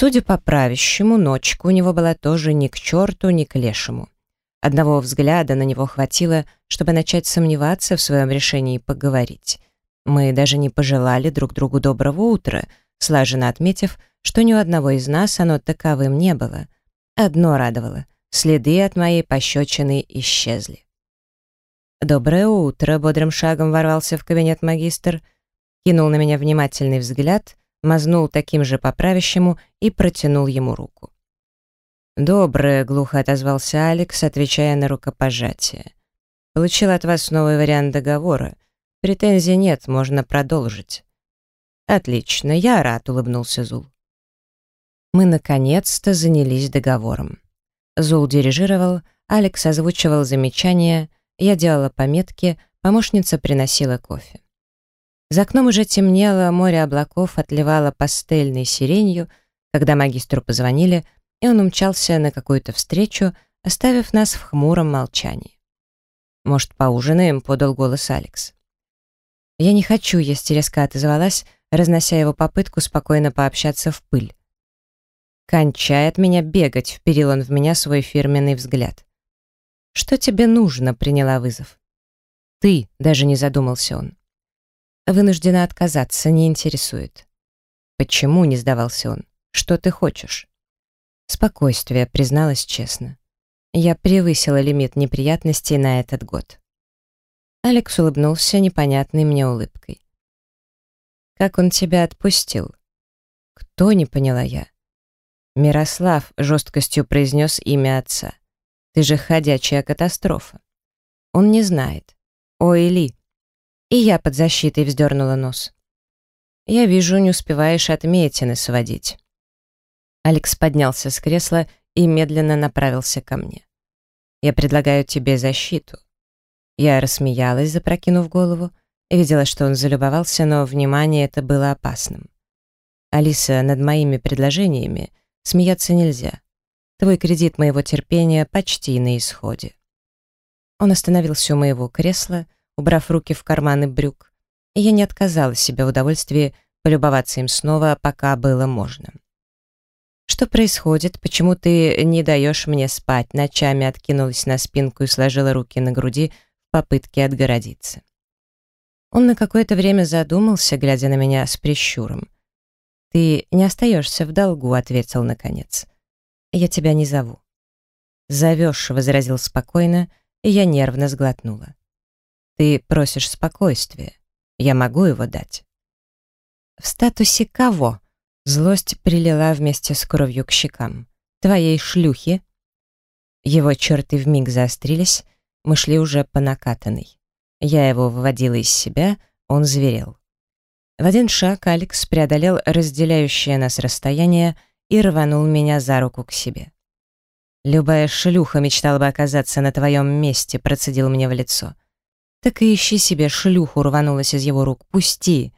Судя по правящему, ночка у него была тоже ни к черту, ни к лешему. Одного взгляда на него хватило, чтобы начать сомневаться в своем решении поговорить. Мы даже не пожелали друг другу доброго утра, слаженно отметив, что ни у одного из нас оно таковым не было. Одно радовало — следы от моей пощечины исчезли. «Доброе утро!» — бодрым шагом ворвался в кабинет магистр, кинул на меня внимательный взгляд, мазнул таким же поправящему и протянул ему руку. «Доброе», — глухо отозвался Алекс, отвечая на рукопожатие. «Получил от вас новый вариант договора. Претензий нет, можно продолжить». «Отлично, я рад», — улыбнулся Зул. Мы наконец-то занялись договором. Зул дирижировал, Алекс озвучивал замечания, я делала пометки, помощница приносила кофе. За окном уже темнело, море облаков отливало пастельной сиренью, когда магистру позвонили, и он умчался на какую-то встречу, оставив нас в хмуром молчании. «Может, поужинаем?» — подал голос Алекс. «Я не хочу», — есть резко отозвалась, разнося его попытку спокойно пообщаться в пыль. «Кончай от меня бегать», — вперил он в меня свой фирменный взгляд. «Что тебе нужно?» — приняла вызов. «Ты», — даже не задумался он. «Вынуждена отказаться, не интересует». «Почему?» — не сдавался он. «Что ты хочешь?» Спокойствие, призналась честно. Я превысила лимит неприятностей на этот год. Алекс улыбнулся непонятной мне улыбкой. «Как он тебя отпустил?» «Кто?» — не поняла я. «Мирослав», — жесткостью произнес имя отца. «Ты же ходячая катастрофа». «Он не знает». «Ой, Ли». И я под защитой вздернула нос. «Я вижу, не успеваешь отметины сводить». Алекс поднялся с кресла и медленно направился ко мне. «Я предлагаю тебе защиту». Я рассмеялась, запрокинув голову, видела, что он залюбовался, но внимание это было опасным. «Алиса, над моими предложениями смеяться нельзя. Твой кредит моего терпения почти на исходе». Он остановился у моего кресла, убрав руки в карманы брюк, и я не отказала себе в удовольствии полюбоваться им снова, пока было можно. «Что происходит? Почему ты не даешь мне спать?» Ночами откинулась на спинку и сложила руки на груди в попытке отгородиться. Он на какое-то время задумался, глядя на меня с прищуром. «Ты не остаешься в долгу», — ответил наконец. «Я тебя не зову». «Зовешь», — возразил спокойно, и я нервно сглотнула. «Ты просишь спокойствия. Я могу его дать». «В статусе кого?» Злость прилила вместе с кровью к щекам. «Твоей шлюхи?» Его черты вмиг заострились, мы шли уже по накатанной. Я его выводила из себя, он зверел. В один шаг Алекс преодолел разделяющее нас расстояние и рванул меня за руку к себе. «Любая шлюха мечтала бы оказаться на твоем месте», — процедил мне в лицо. «Так и ищи себе шлюху», — рванулась из его рук. «Пусти».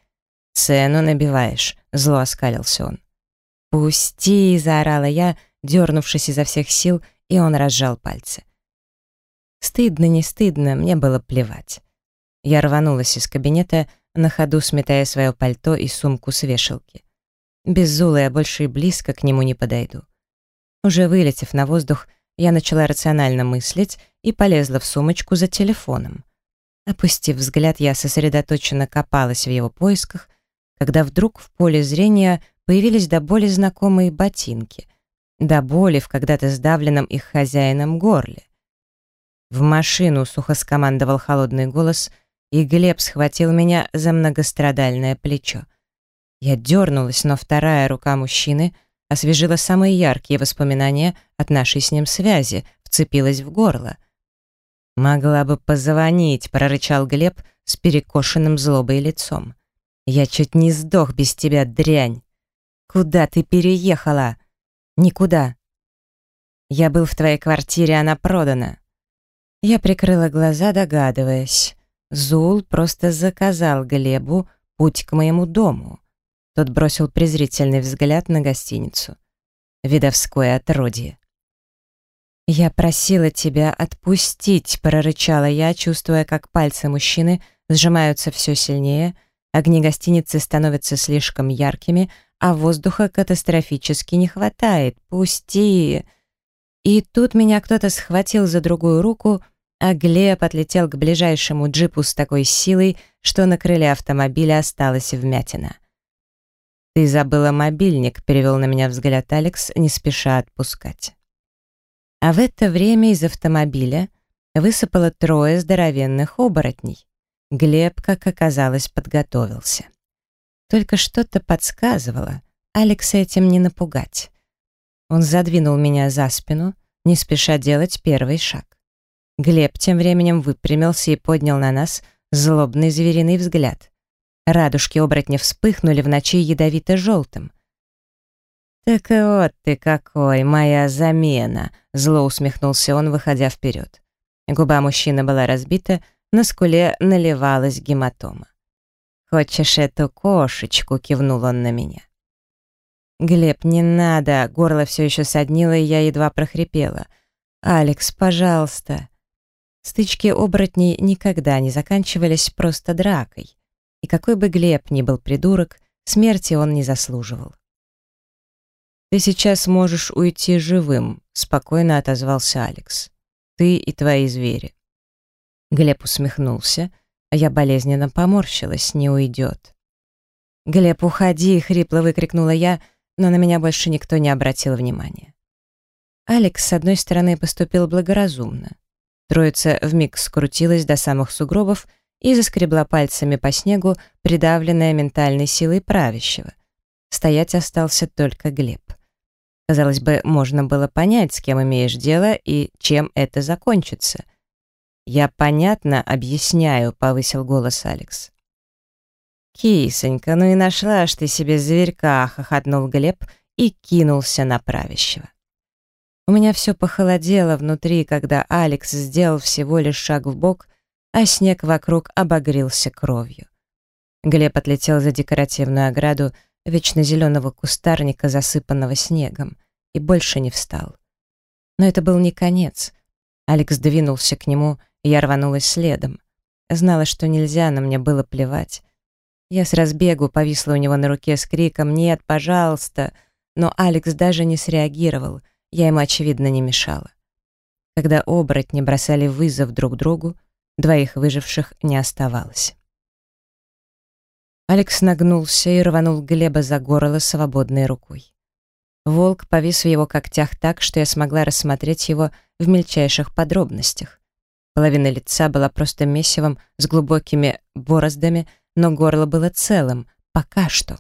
«Цену набиваешь», — зло оскалился он. «Пусти!» — заорала я, дернувшись изо всех сил, и он разжал пальцы. Стыдно, не стыдно, мне было плевать. Я рванулась из кабинета, на ходу сметая свое пальто и сумку с вешалки. Без Зула я больше и близко к нему не подойду. Уже вылетев на воздух, я начала рационально мыслить и полезла в сумочку за телефоном. Опустив взгляд, я сосредоточенно копалась в его поисках, когда вдруг в поле зрения появились до боли знакомые ботинки, до боли в когда-то сдавленном их хозяином горле. «В машину!» — сухо скомандовал холодный голос, и Глеб схватил меня за многострадальное плечо. Я дернулась, но вторая рука мужчины освежила самые яркие воспоминания от нашей с ним связи, вцепилась в горло. «Могла бы позвонить», — прорычал Глеб с перекошенным злобой лицом. Я чуть не сдох без тебя, дрянь. Куда ты переехала? Никуда. Я был в твоей квартире, она продана. Я прикрыла глаза, догадываясь. Зул просто заказал Глебу путь к моему дому. Тот бросил презрительный взгляд на гостиницу. Видовское отродье. «Я просила тебя отпустить», — прорычала я, чувствуя, как пальцы мужчины сжимаются все сильнее, Огни гостиницы становятся слишком яркими, а воздуха катастрофически не хватает. Пусти!» И тут меня кто-то схватил за другую руку, а Глеб отлетел к ближайшему джипу с такой силой, что на крыле автомобиля осталась вмятина. «Ты забыла мобильник», — перевел на меня взгляд Алекс, не спеша отпускать. А в это время из автомобиля высыпало трое здоровенных оборотней. Глеб, как оказалось, подготовился. Только что-то подсказывало, Алекса этим не напугать. Он задвинул меня за спину, не спеша делать первый шаг. Глеб тем временем выпрямился и поднял на нас злобный звериный взгляд. Радужки оборотня вспыхнули в ночи ядовито-желтым. «Так вот ты какой, моя замена!» — зло усмехнулся он, выходя вперед. Губа мужчины была разбита, на скуле наливалась гематома. «Хочешь эту кошечку?» — кивнул он на меня. «Глеб, не надо!» — горло все еще соднило, и я едва прохрипела. «Алекс, пожалуйста!» Стычки оборотней никогда не заканчивались просто дракой. И какой бы Глеб ни был придурок, смерти он не заслуживал. «Ты сейчас можешь уйти живым», — спокойно отозвался Алекс. «Ты и твои звери». Глеб усмехнулся, а я болезненно поморщилась, не уйдет. «Глеб, уходи!» — хрипло выкрикнула я, но на меня больше никто не обратил внимания. Алекс, с одной стороны, поступил благоразумно. Троица вмиг скрутилась до самых сугробов и заскребла пальцами по снегу, придавленная ментальной силой правящего. Стоять остался только Глеб. Казалось бы, можно было понять, с кем имеешь дело и чем это закончится. «Я понятно объясняю», — повысил голос Алекс. «Кисонька, ну и нашла ж ты себе зверька», — хохотнул Глеб и кинулся на правящего. У меня все похолодело внутри, когда Алекс сделал всего лишь шаг в бок, а снег вокруг обогрелся кровью. Глеб отлетел за декоративную ограду вечно зеленого кустарника, засыпанного снегом, и больше не встал. Но это был не конец. Алекс двинулся к нему, и я рванулась следом. Знала, что нельзя, но мне было плевать. Я с разбегу повисла у него на руке с криком «Нет, пожалуйста!», но Алекс даже не среагировал — я ему, очевидно, не мешала. Когда оборотни бросали вызов друг другу, двоих выживших не оставалось. Алекс нагнулся и рванул Глеба за горло свободной рукой. Волк повис в его когтях так, что я смогла рассмотреть его в мельчайших подробностях. Половина лица была просто месивом с глубокими бороздами, но горло было целым, пока что.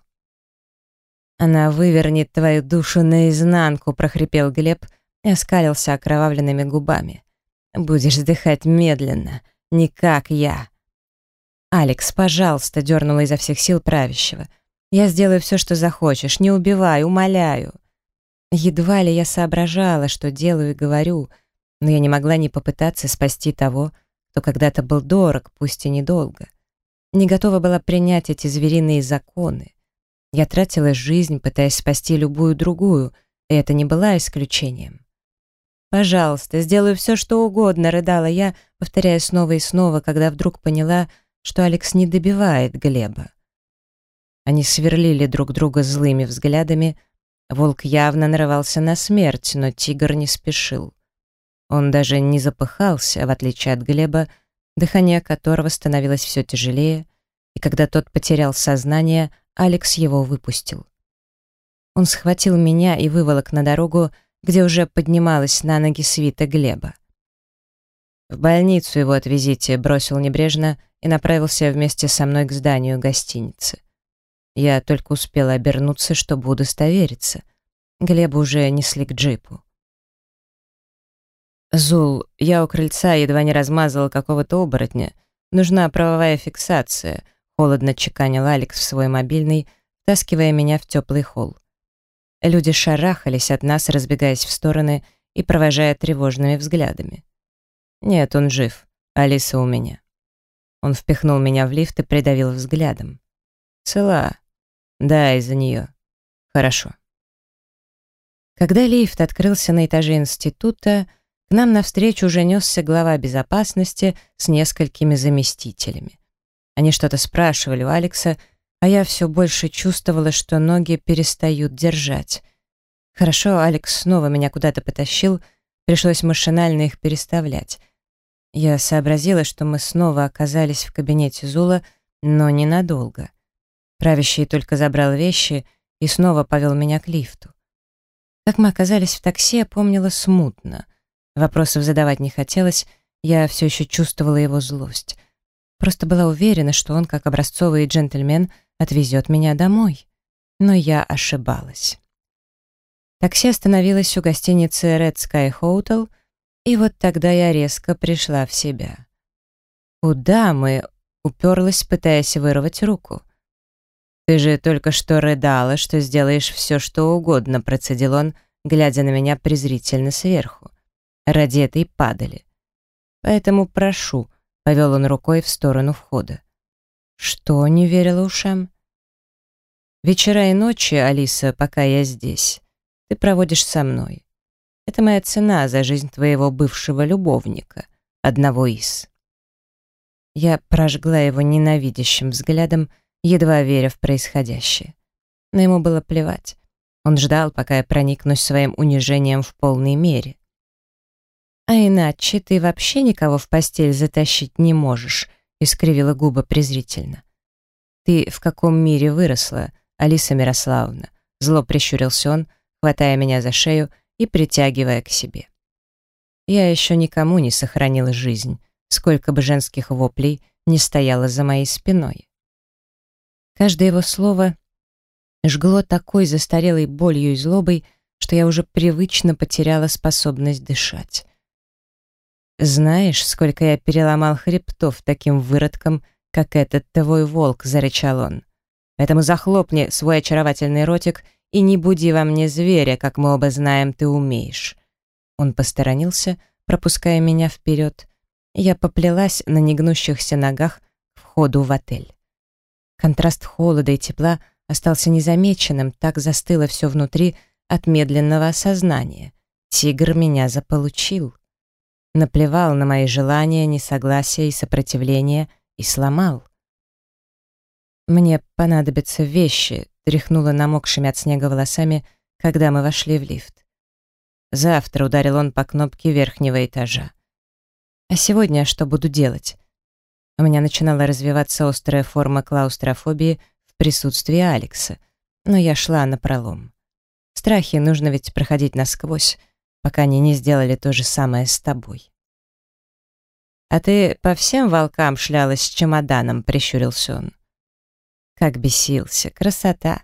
«Она вывернет твою душу наизнанку», — прохрипел Глеб и оскалился окровавленными губами. «Будешь вздыхать медленно, не как я». «Алекс, пожалуйста», — дернула изо всех сил правящего. «Я сделаю все, что захочешь, не убивай, умоляю». Едва ли я соображала, что делаю и говорю, но я не могла не попытаться спасти того, кто когда-то был дорог, пусть и недолго. Не готова была принять эти звериные законы. Я тратила жизнь, пытаясь спасти любую другую, и это не было исключением. «Пожалуйста, сделаю все, что угодно», — рыдала я, повторяя снова и снова, когда вдруг поняла, что Алекс не добивает Глеба. Они сверлили друг друга злыми взглядами. Волк явно нарывался на смерть, но тигр не спешил. Он даже не запыхался, в отличие от Глеба, дыхание которого становилось все тяжелее, и когда тот потерял сознание, Алекс его выпустил. Он схватил меня и выволок на дорогу, где уже поднималась на ноги свита Глеба. «В больницу его отвезите», — бросил небрежно и направился вместе со мной к зданию гостиницы. Я только успела обернуться, чтобы удостовериться. Глеба уже несли к джипу. «Зул, я у крыльца едва не размазала какого-то оборотня. Нужна правовая фиксация. Холодно чеканил Алекс в свой мобильный, таскивая меня в теплый холл. Люди шарахались от нас, разбегаясь в стороны и провожая тревожными взглядами. «Нет, он жив. Алиса у меня». Он впихнул меня в лифт и придавил взглядом. «Цела?» «Да, из-за нее». «Хорошо». Когда лифт открылся на этаже института, к нам навстречу уже несся глава безопасности с несколькими заместителями. Они что-то спрашивали у Алекса, а я все больше чувствовала, что ноги перестают держать. Хорошо, Алекс снова меня куда-то потащил, пришлось машинально их переставлять. Я сообразила, что мы снова оказались в кабинете Зула, но ненадолго. Правящий только забрал вещи и снова повел меня к лифту. Как мы оказались в такси, я помнила смутно. Вопросов задавать не хотелось, я все еще чувствовала его злость. Просто была уверена, что он, как образцовый джентльмен, отвезет меня домой. Но я ошибалась. Такси остановилось у гостиницы Red Sky Hotel, и вот тогда я резко пришла в себя. «Куда мы?» — уперлась, пытаясь вырвать руку. «Ты же только что рыдала, что сделаешь все, что угодно», — процедил он, глядя на меня презрительно сверху. Ради этой падали. «Поэтому прошу», — повел он рукой в сторону входа. «Что?» — не верила ушам. «Вечера и ночи, Алиса, пока я здесь ты проводишь со мной. Это моя цена за жизнь твоего бывшего любовника, одного из. Я прожгла его ненавидящим взглядом, едва веря в происходящее. Но ему было плевать. Он ждал, пока я проникнусь своим унижением в полной мере. «А иначе ты вообще никого в постель затащить не можешь», — искривила губы презрительно. «Ты в каком мире выросла, Алиса Мирославовна?» Зло прищурился он, — хватая меня за шею и притягивая к себе. Я еще никому не сохранила жизнь, сколько бы женских воплей не стояло за моей спиной. Каждое его слово жгло такой застарелой болью и злобой, что я уже привычно потеряла способность дышать. «Знаешь, сколько я переломал хребтов таким выродком, как этот твой волк», — зарычал он. «Поэтому захлопни свой очаровательный ротик и не буди во мне зверя, как мы оба знаем, ты умеешь». Он посторонился, пропуская меня вперед. Я поплелась на негнущихся ногах к входу в отель. Контраст холода и тепла остался незамеченным, так застыло все внутри от медленного осознания. Тигр меня заполучил. Наплевал на мои желания, несогласия и сопротивления и сломал. «Мне понадобятся вещи», тряхнула намокшими от снега волосами, когда мы вошли в лифт. Завтра ударил он по кнопке верхнего этажа. А сегодня что буду делать? У меня начинала развиваться острая форма клаустрофобии в присутствии Алекса, но я шла на пролом. Страхи нужно ведь проходить насквозь, пока они не сделали то же самое с тобой. «А ты по всем волкам шлялась с чемоданом?» — прищурился он. Как бесился. Красота.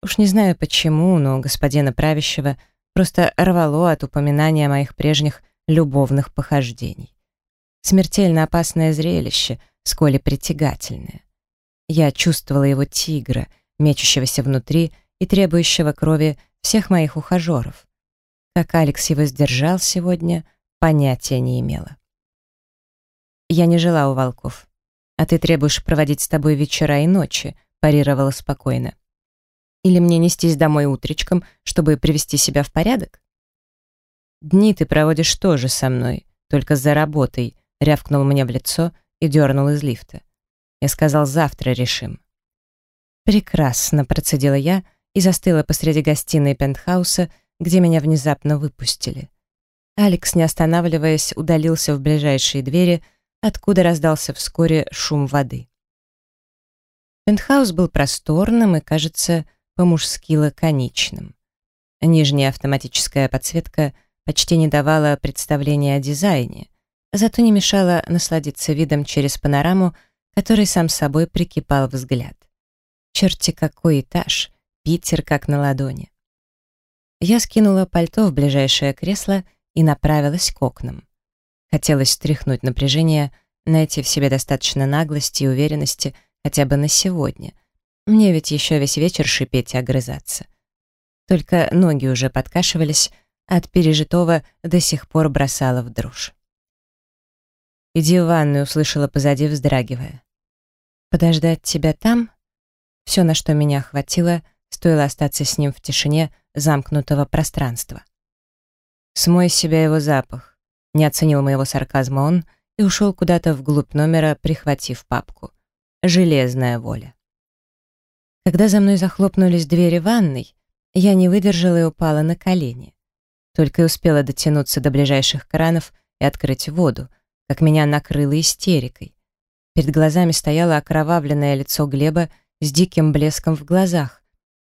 Уж не знаю почему, но господина правящего просто рвало от упоминания моих прежних любовных похождений. Смертельно опасное зрелище, сколь и притягательное. Я чувствовала его тигра, мечущегося внутри и требующего крови всех моих ухажеров. Как Алекс его сдержал сегодня, понятия не имела. Я не жила у волков. А ты требуешь проводить с тобой вечера и ночи, парировала спокойно. Или мне нестись домой утречком, чтобы привести себя в порядок? Дни ты проводишь тоже со мной, только за работой, рявкнул мне в лицо и дернул из лифта. Я сказал, завтра решим. Прекрасно, процедила я и застыла посреди гостиной пентхауса, где меня внезапно выпустили. Алекс, не останавливаясь, удалился в ближайшие двери, откуда раздался вскоре шум воды. Пентхаус был просторным и, кажется, по-мужски лаконичным. Нижняя автоматическая подсветка почти не давала представления о дизайне, зато не мешала насладиться видом через панораму, который сам собой прикипал взгляд. Черти какой этаж, Питер как на ладони. Я скинула пальто в ближайшее кресло и направилась к окнам. Хотелось стряхнуть напряжение, найти в себе достаточно наглости и уверенности, Хотя бы на сегодня. Мне ведь еще весь вечер шипеть и огрызаться. Только ноги уже подкашивались, от пережитого до сих пор бросала в дрожь. «Иди в ванную», — услышала позади, вздрагивая. «Подождать тебя там?» Все, на что меня хватило, стоило остаться с ним в тишине замкнутого пространства. «Смой с себя его запах», — не оценил моего сарказма он и ушел куда-то вглубь номера, прихватив папку. Железная воля. Когда за мной захлопнулись двери ванной, я не выдержала и упала на колени. Только и успела дотянуться до ближайших кранов и открыть воду, как меня накрыло истерикой. Перед глазами стояло окровавленное лицо Глеба с диким блеском в глазах,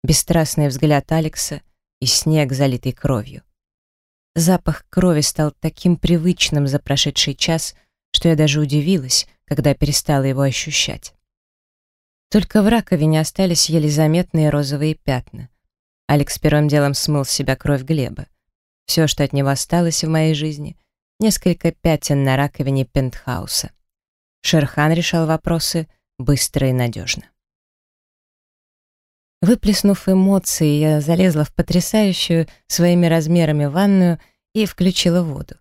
бесстрастный взгляд Алекса и снег, залитый кровью. Запах крови стал таким привычным за прошедший час, что я даже удивилась, когда перестала его ощущать. Только в раковине остались еле заметные розовые пятна. Алекс первым делом смыл с себя кровь Глеба. Все, что от него осталось в моей жизни — несколько пятен на раковине пентхауса. Шерхан решал вопросы быстро и надежно. Выплеснув эмоции, я залезла в потрясающую своими размерами ванную и включила воду.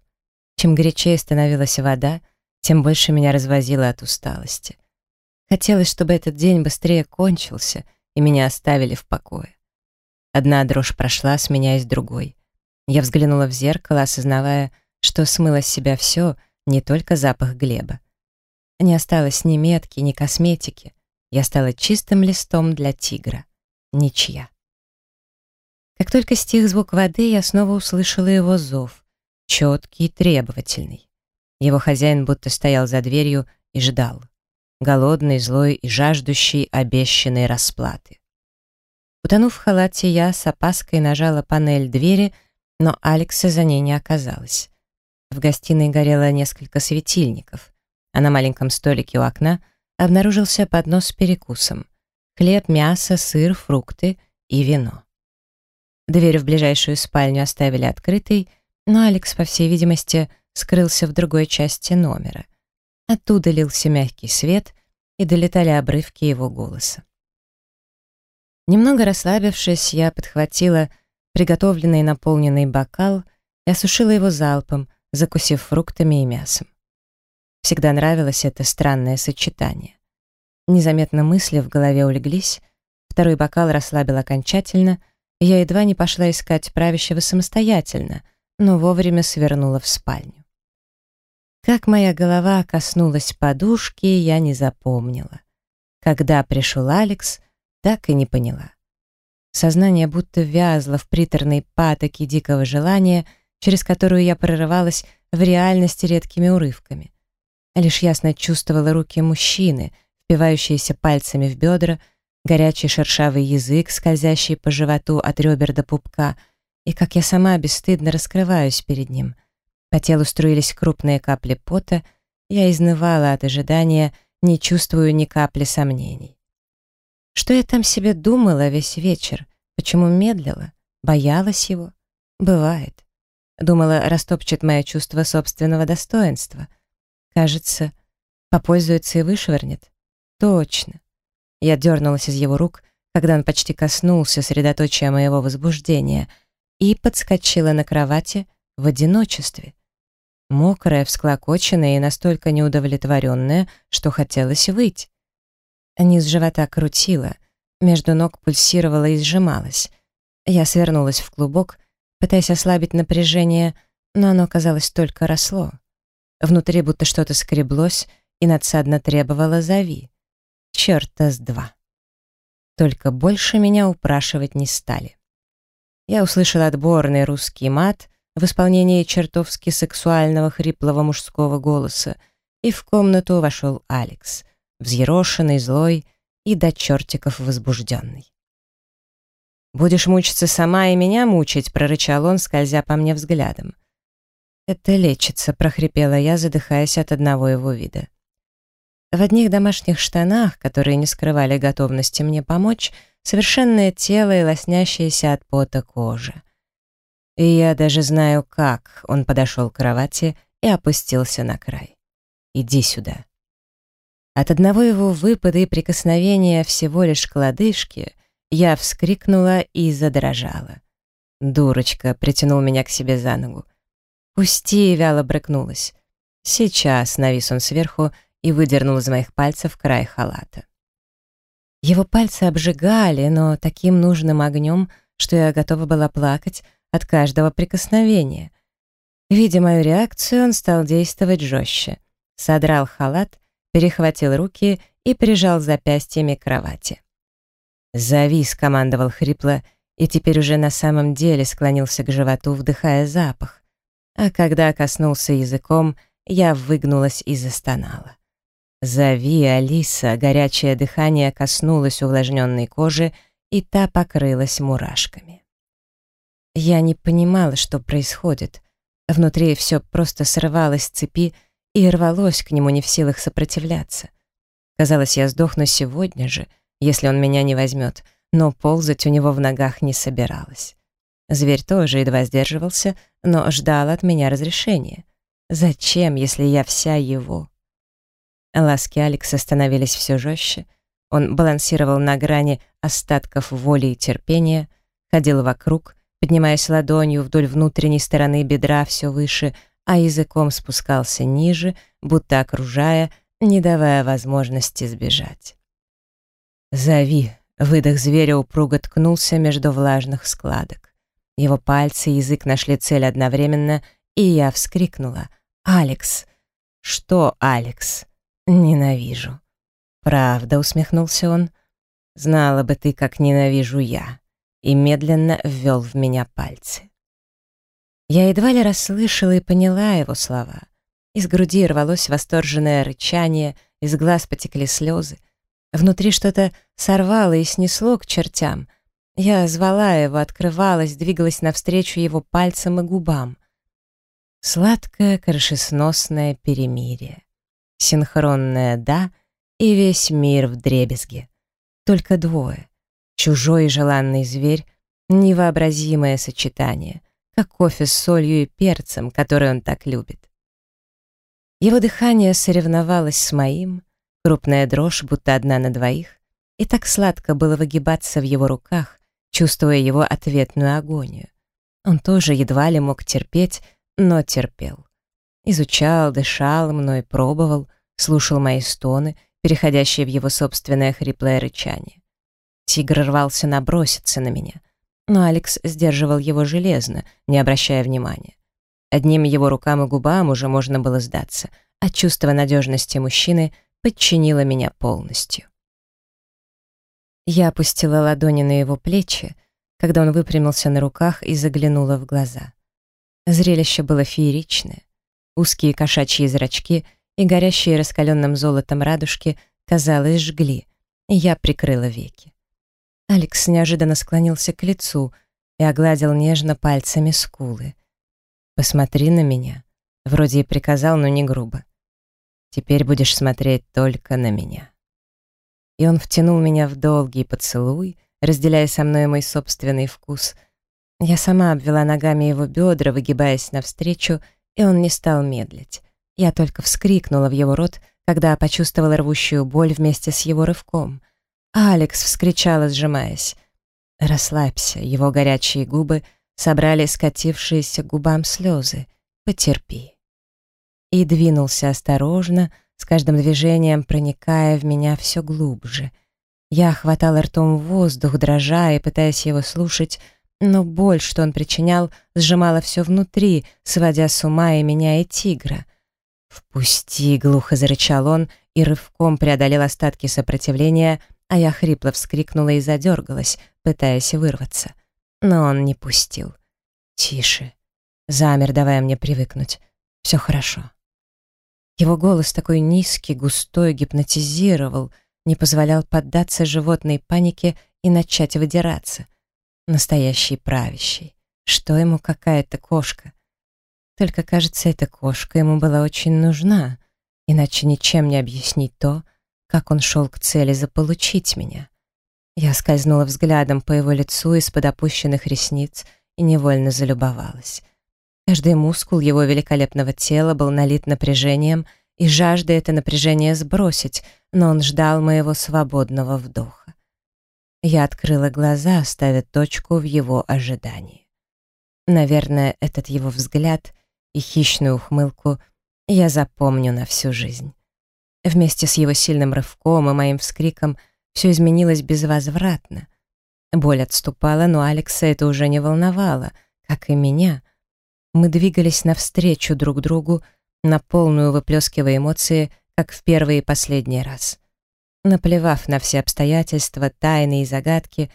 Чем горячее становилась вода, тем больше меня развозило от усталости. Хотелось, чтобы этот день быстрее кончился, и меня оставили в покое. Одна дрожь прошла, сменяясь другой. Я взглянула в зеркало, осознавая, что смыло с себя все, не только запах Глеба. Не осталось ни метки, ни косметики. Я стала чистым листом для тигра. Ничья. Как только стих звук воды, я снова услышала его зов, четкий и требовательный. Его хозяин будто стоял за дверью и ждал. Голодный, злой и жаждущий обещанной расплаты. Утонув в халате, я с опаской нажала панель двери, но Алекса за ней не оказалось. В гостиной горело несколько светильников, а на маленьком столике у окна обнаружился поднос с перекусом хлеб, мясо, сыр, фрукты и вино. Дверь в ближайшую спальню оставили открытой, но Алекс, по всей видимости, скрылся в другой части номера. Оттуда лился мягкий свет, и долетали обрывки его голоса. Немного расслабившись, я подхватила приготовленный наполненный бокал и осушила его залпом, закусив фруктами и мясом. Всегда нравилось это странное сочетание. Незаметно мысли в голове улеглись, второй бокал расслабил окончательно, я едва не пошла искать правящего самостоятельно, но вовремя свернула в спальню. Как моя голова коснулась подушки, я не запомнила. Когда пришел Алекс, так и не поняла. Сознание будто вязло в приторной патоке дикого желания, через которую я прорывалась в реальности редкими урывками. Лишь ясно чувствовала руки мужчины — впивающиеся пальцами в бедра, горячий шершавый язык, скользящий по животу от ребер до пупка, и как я сама бесстыдно раскрываюсь перед ним. По телу струились крупные капли пота, я изнывала от ожидания, не чувствую ни капли сомнений. Что я там себе думала весь вечер? Почему медлила? Боялась его? Бывает. Думала, растопчет мое чувство собственного достоинства. Кажется, попользуется и вышвырнет. Точно. Я дернулась из его рук, когда он почти коснулся средоточия моего возбуждения, и подскочила на кровати в одиночестве. Мокрая, всклокоченная и настолько неудовлетворенная, что хотелось выйти. Низ живота крутила, между ног пульсировала и сжималась. Я свернулась в клубок, пытаясь ослабить напряжение, но оно, казалось, только росло. Внутри будто что-то скреблось и надсадно требовало «зови». Черта с два. Только больше меня упрашивать не стали. Я услышал отборный русский мат в исполнении чертовски сексуального хриплого мужского голоса, и в комнату вошел Алекс, взъерошенный, злой и до чертиков возбужденный. «Будешь мучиться сама и меня мучить», — прорычал он, скользя по мне взглядом. «Это лечится», — прохрипела я, задыхаясь от одного его вида. В одних домашних штанах, которые не скрывали готовности мне помочь, совершенное тело и лоснящаяся от пота кожа. И я даже знаю, как он подошел к кровати и опустился на край. «Иди сюда». От одного его выпада и прикосновения всего лишь к лодыжке я вскрикнула и задрожала. «Дурочка!» — притянул меня к себе за ногу. «Пусти!» — вяло брыкнулась. «Сейчас!» — навис он сверху и выдернул из моих пальцев край халата. Его пальцы обжигали, но таким нужным огнем, что я готова была плакать от каждого прикосновения. Видя мою реакцию, он стал действовать жестче. Содрал халат, перехватил руки и прижал запястьями кровати. «Зови», — скомандовал хрипло, и теперь уже на самом деле склонился к животу, вдыхая запах. А когда коснулся языком, я выгнулась и застонала. «Зови, Алиса!» Горячее дыхание коснулось увлажненной кожи, и та покрылась мурашками. Я не понимала, что происходит. Внутри все просто срывалось с цепи и рвалось к нему не в силах сопротивляться. Казалось, я сдохну сегодня же, если он меня не возьмет, но ползать у него в ногах не собиралась. Зверь тоже едва сдерживался, но ждал от меня разрешения. Зачем, если я вся его? Ласки Алекса становились все жестче. Он балансировал на грани остатков воли и терпения, ходил вокруг, поднимаясь ладонью вдоль внутренней стороны бедра все выше, а языком спускался ниже, будто окружая, не давая возможности сбежать. «Зови!» — выдох зверя упруго ткнулся между влажных складок. Его пальцы и язык нашли цель одновременно, и я вскрикнула. «Алекс!» «Что, Алекс?» «Ненавижу». «Правда», — усмехнулся он. «Знала бы ты, как ненавижу я» и медленно ввел в меня пальцы. Я едва ли расслышала и поняла его слова. Из груди рвалось восторженное рычание, из глаз потекли слезы. Внутри что-то сорвало и снесло к чертям. Я звала его, открывалась, двигалась навстречу его пальцам и губам. Сладкое крышесносное перемирие. Синхронное «да» и весь мир в дребезге. Только двое. Чужой и желанный зверь — невообразимое сочетание, как кофе с солью и перцем, который он так любит. Его дыхание соревновалось с моим, крупная дрожь, будто одна на двоих, и так сладко было выгибаться в его руках, чувствуя его ответную агонию. Он тоже едва ли мог терпеть, но терпел. Изучал, дышал мной, пробовал, слушал мои стоны, переходящие в его собственное хриплое рычание. Тигр рвался наброситься на меня, но Алекс сдерживал его железно, не обращая внимания. Одним его рукам и губам уже можно было сдаться, а чувство надежности мужчины подчинило меня полностью. Я опустила ладони на его плечи, когда он выпрямился на руках и заглянула в глаза. Зрелище было фееричное. Узкие кошачьи зрачки и горящие раскаленным золотом радужки, казалось, жгли, и я прикрыла веки. Алекс неожиданно склонился к лицу и огладил нежно пальцами скулы. «Посмотри на меня». Вроде и приказал, но не грубо. «Теперь будешь смотреть только на меня». И он втянул меня в долгий поцелуй, разделяя со мной мой собственный вкус. Я сама обвела ногами его бедра, выгибаясь навстречу, и он не стал медлить. Я только вскрикнула в его рот, когда почувствовала рвущую боль вместе с его рывком. «Алекс!» — вскричала, сжимаясь. «Расслабься!» — его горячие губы собрали скатившиеся к губам слезы. «Потерпи!» И двинулся осторожно, с каждым движением проникая в меня все глубже. Я хватала ртом воздух, дрожа и пытаясь его слушать, но боль, что он причинял, сжимала все внутри, сводя с ума и меня, и тигра. «Впусти!» — глухо зарычал он и рывком преодолел остатки сопротивления, а я хрипло вскрикнула и задергалась, пытаясь вырваться. Но он не пустил. «Тише». Замер, давая мне привыкнуть. «Все хорошо». Его голос такой низкий, густой, гипнотизировал, не позволял поддаться животной панике и начать выдираться. Настоящий правящий. Что ему какая-то кошка? Только, кажется, эта кошка ему была очень нужна, иначе ничем не объяснить то, как он шел к цели заполучить меня. Я скользнула взглядом по его лицу из-под опущенных ресниц и невольно залюбовалась. Каждый мускул его великолепного тела был налит напряжением, и жажда это напряжение сбросить, но он ждал моего свободного вдоха. Я открыла глаза, ставя точку в его ожидании. Наверное, этот его взгляд и хищную ухмылку я запомню на всю жизнь. Вместе с его сильным рывком и моим вскриком все изменилось безвозвратно. Боль отступала, но Алекса это уже не волновало, как и меня. Мы двигались навстречу друг другу, на полную выплескивая эмоции, как в первый и последний раз. Наплевав на все обстоятельства, тайны и загадки,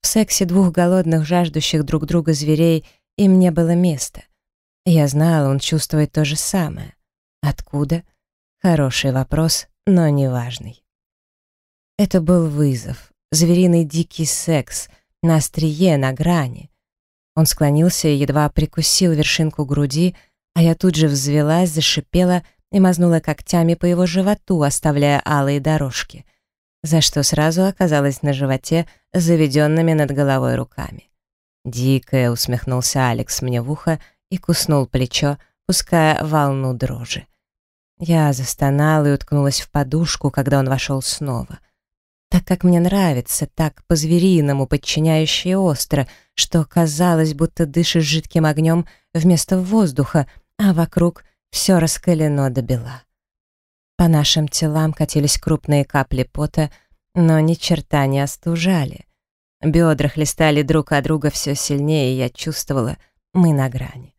в сексе двух голодных, жаждущих друг друга зверей им не было места. Я знала, он чувствует то же самое. Откуда? Хороший вопрос, но неважный. Это был вызов, звериный дикий секс, на острие, на грани. Он склонился и едва прикусил вершинку груди, а я тут же взвелась, зашипела и мазнула когтями по его животу, оставляя алые дорожки, за что сразу оказалась на животе заведенными над головой руками. «Дикая», — усмехнулся Алекс мне в ухо и куснул плечо, пуская волну дрожи. Я застонала и уткнулась в подушку, когда он вошел снова. Так как мне нравится, так по-звериному, подчиняющее остро, что казалось, будто дышишь жидким огнем вместо воздуха, а вокруг все раскалено до бела. По нашим телам катились крупные капли пота, но ни черта не остужали. Бедра хлестали друг от друга все сильнее, и я чувствовала, мы на грани.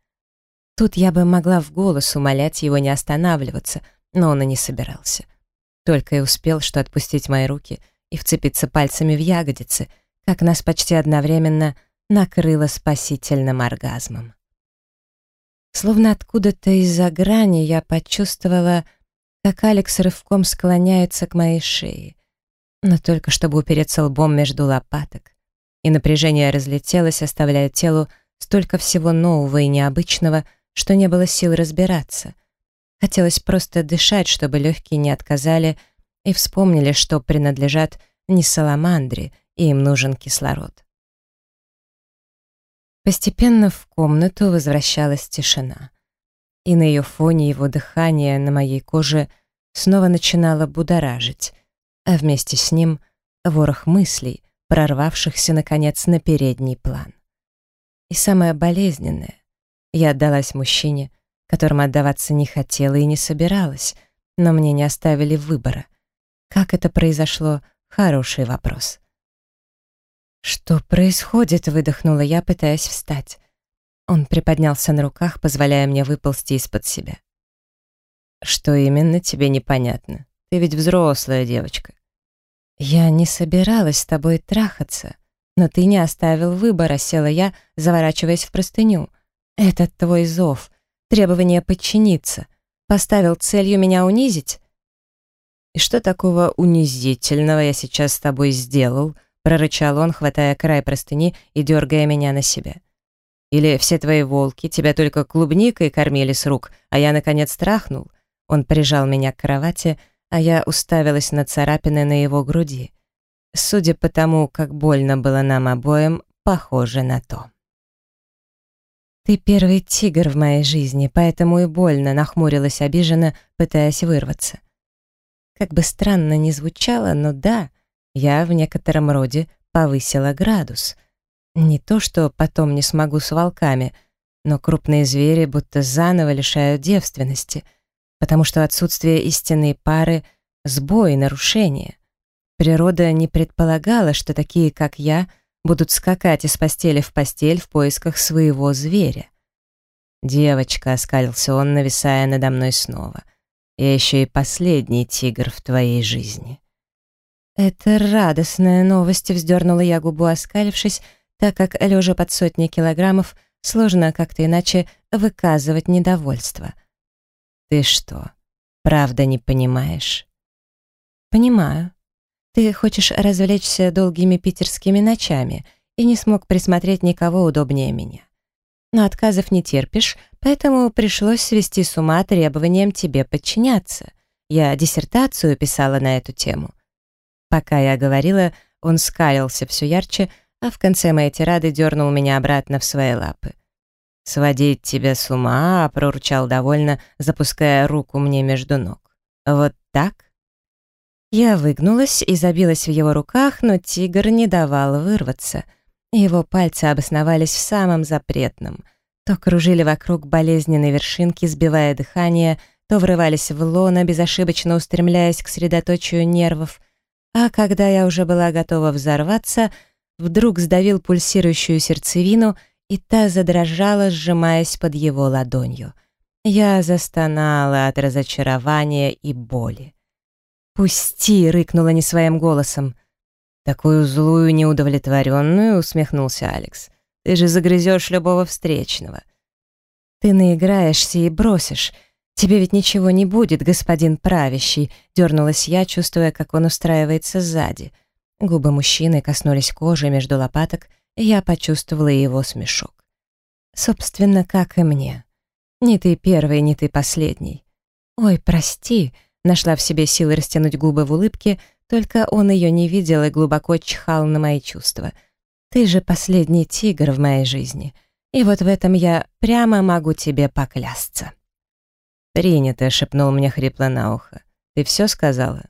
Тут я бы могла в голос умолять его не останавливаться, но он и не собирался. Только и успел, что отпустить мои руки и вцепиться пальцами в ягодицы, как нас почти одновременно накрыло спасительным оргазмом. Словно откуда-то из-за грани я почувствовала, как Алекс рывком склоняется к моей шее, но только чтобы упереться лбом между лопаток, и напряжение разлетелось, оставляя телу столько всего нового и необычного, что не было сил разбираться. Хотелось просто дышать, чтобы легкие не отказали и вспомнили, что принадлежат не саламандре, и им нужен кислород. Постепенно в комнату возвращалась тишина, и на ее фоне его дыхание на моей коже снова начинало будоражить, а вместе с ним ворох мыслей, прорвавшихся, наконец, на передний план. И самое болезненное, я отдалась мужчине, которому отдаваться не хотела и не собиралась, но мне не оставили выбора. Как это произошло — хороший вопрос. «Что происходит?» — выдохнула я, пытаясь встать. Он приподнялся на руках, позволяя мне выползти из-под себя. «Что именно тебе непонятно? Ты ведь взрослая девочка». «Я не собиралась с тобой трахаться, но ты не оставил выбора», — села я, заворачиваясь в простыню — этот твой зов, требование подчиниться, поставил целью меня унизить? И что такого унизительного я сейчас с тобой сделал? Прорычал он, хватая край простыни и дергая меня на себя. Или все твои волки тебя только клубникой кормили с рук, а я, наконец, трахнул? Он прижал меня к кровати, а я уставилась на царапины на его груди. Судя по тому, как больно было нам обоим, похоже на то. «Ты первый тигр в моей жизни, поэтому и больно», — нахмурилась обиженно, пытаясь вырваться. Как бы странно ни звучало, но да, я в некотором роде повысила градус. Не то, что потом не смогу с волками, но крупные звери будто заново лишают девственности, потому что отсутствие истинной пары — сбой, нарушение. Природа не предполагала, что такие, как я — будут скакать из постели в постель в поисках своего зверя. «Девочка», — оскалился он, нависая надо мной снова, «я еще и последний тигр в твоей жизни». «Это радостная новость», — вздернула я губу, оскалившись, так как, лежа под сотни килограммов, сложно как-то иначе выказывать недовольство. «Ты что, правда не понимаешь?» «Понимаю. Ты хочешь развлечься долгими питерскими ночами и не смог присмотреть никого удобнее меня. Но отказов не терпишь, поэтому пришлось свести с ума требованием тебе подчиняться. Я диссертацию писала на эту тему. Пока я говорила, он скалился все ярче, а в конце моей тирады дернул меня обратно в свои лапы. «Сводить тебя с ума», — проручал довольно, запуская руку мне между ног. «Вот так?» Я выгнулась и забилась в его руках, но тигр не давал вырваться. Его пальцы обосновались в самом запретном. То кружили вокруг болезненной вершинки, сбивая дыхание, то врывались в лоно, безошибочно устремляясь к средоточию нервов. А когда я уже была готова взорваться, вдруг сдавил пульсирующую сердцевину, и та задрожала, сжимаясь под его ладонью. Я застонала от разочарования и боли. «Пусти!» — рыкнула не своим голосом. «Такую злую, неудовлетворенную», — усмехнулся Алекс. «Ты же загрызешь любого встречного». «Ты наиграешься и бросишь. Тебе ведь ничего не будет, господин правящий», — дернулась я, чувствуя, как он устраивается сзади. Губы мужчины коснулись кожи между лопаток, и я почувствовала его смешок. «Собственно, как и мне. Не ты первый, не ты последний. Ой, прости», — нашла в себе силы растянуть губы в улыбке, только он ее не видел и глубоко чихал на мои чувства. «Ты же последний тигр в моей жизни, и вот в этом я прямо могу тебе поклясться». «Принято», — шепнул мне хрипло на ухо. «Ты все сказала?»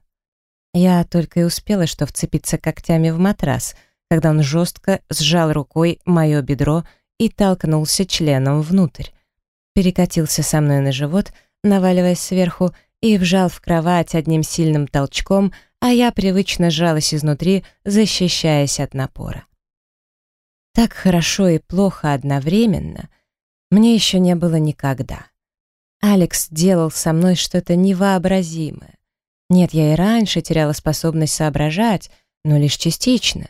Я только и успела, что вцепиться когтями в матрас, когда он жестко сжал рукой мое бедро и толкнулся членом внутрь. Перекатился со мной на живот, наваливаясь сверху, и вжал в кровать одним сильным толчком, а я привычно сжалась изнутри, защищаясь от напора. Так хорошо и плохо одновременно мне еще не было никогда. Алекс делал со мной что-то невообразимое. Нет, я и раньше теряла способность соображать, но лишь частично.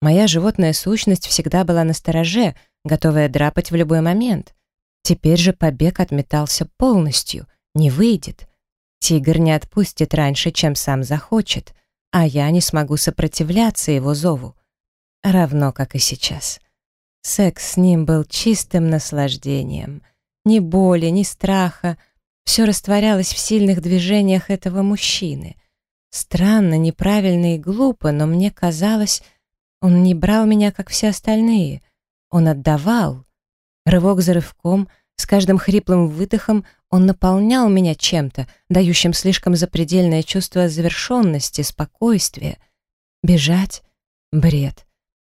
Моя животная сущность всегда была на стороже, готовая драпать в любой момент. Теперь же побег отметался полностью, не выйдет. Тигр не отпустит раньше, чем сам захочет, а я не смогу сопротивляться его зову. Равно, как и сейчас. Секс с ним был чистым наслаждением. Ни боли, ни страха. Все растворялось в сильных движениях этого мужчины. Странно, неправильно и глупо, но мне казалось, он не брал меня, как все остальные. Он отдавал. Рывок за рывком — с каждым хриплым выдохом он наполнял меня чем-то, дающим слишком запредельное чувство завершенности, спокойствия. Бежать? Бред.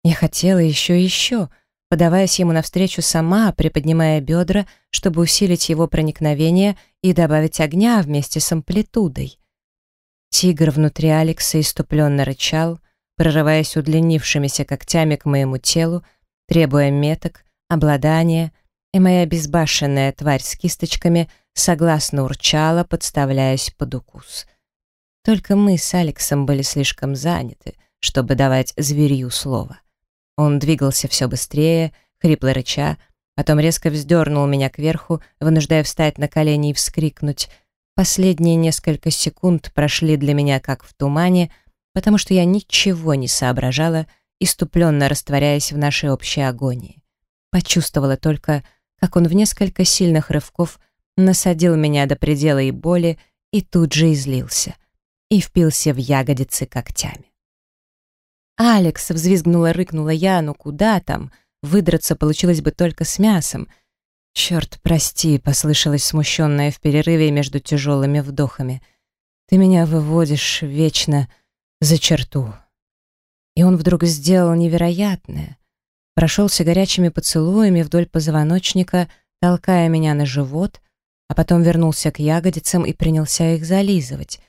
Я хотела еще и еще, подаваясь ему навстречу сама, приподнимая бедра, чтобы усилить его проникновение и добавить огня вместе с амплитудой. Тигр внутри Алекса иступленно рычал, прорываясь удлинившимися когтями к моему телу, требуя меток, обладания — и моя безбашенная тварь с кисточками согласно урчала, подставляясь под укус. Только мы с Алексом были слишком заняты, чтобы давать зверью слово. Он двигался все быстрее, хрипло рыча, потом резко вздернул меня кверху, вынуждая встать на колени и вскрикнуть. Последние несколько секунд прошли для меня как в тумане, потому что я ничего не соображала, иступленно растворяясь в нашей общей агонии. Почувствовала только, как он в несколько сильных рывков насадил меня до предела и боли и тут же излился и впился в ягодицы когтями. «Алекс!» — взвизгнула-рыкнула я, ну куда там? Выдраться получилось бы только с мясом. «Черт, прости!» — послышалось смущенное в перерыве между тяжелыми вдохами. «Ты меня выводишь вечно за черту». И он вдруг сделал невероятное прошелся горячими поцелуями вдоль позвоночника, толкая меня на живот, а потом вернулся к ягодицам и принялся их зализывать,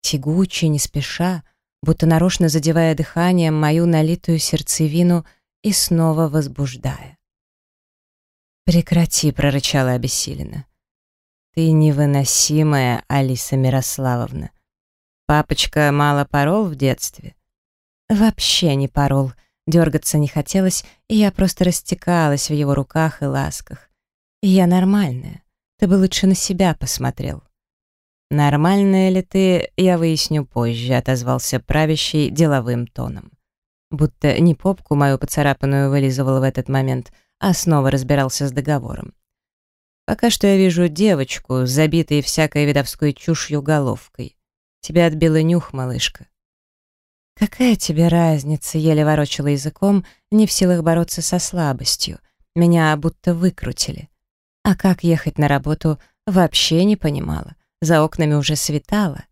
тягуче, не спеша, будто нарочно задевая дыханием мою налитую сердцевину и снова возбуждая. «Прекрати», — прорычала обессиленно. «Ты невыносимая, Алиса Мирославовна. Папочка мало порол в детстве?» «Вообще не порол», Дергаться не хотелось, и я просто растекалась в его руках и ласках. Я нормальная. Ты бы лучше на себя посмотрел. «Нормальная ли ты, я выясню позже», — отозвался правящий деловым тоном. Будто не попку мою поцарапанную вылизывал в этот момент, а снова разбирался с договором. «Пока что я вижу девочку, забитой всякой видовской чушью головкой. Тебя отбила нюх, малышка. «Какая тебе разница?» — еле ворочала языком, не в силах бороться со слабостью. Меня будто выкрутили. А как ехать на работу, вообще не понимала. За окнами уже светало.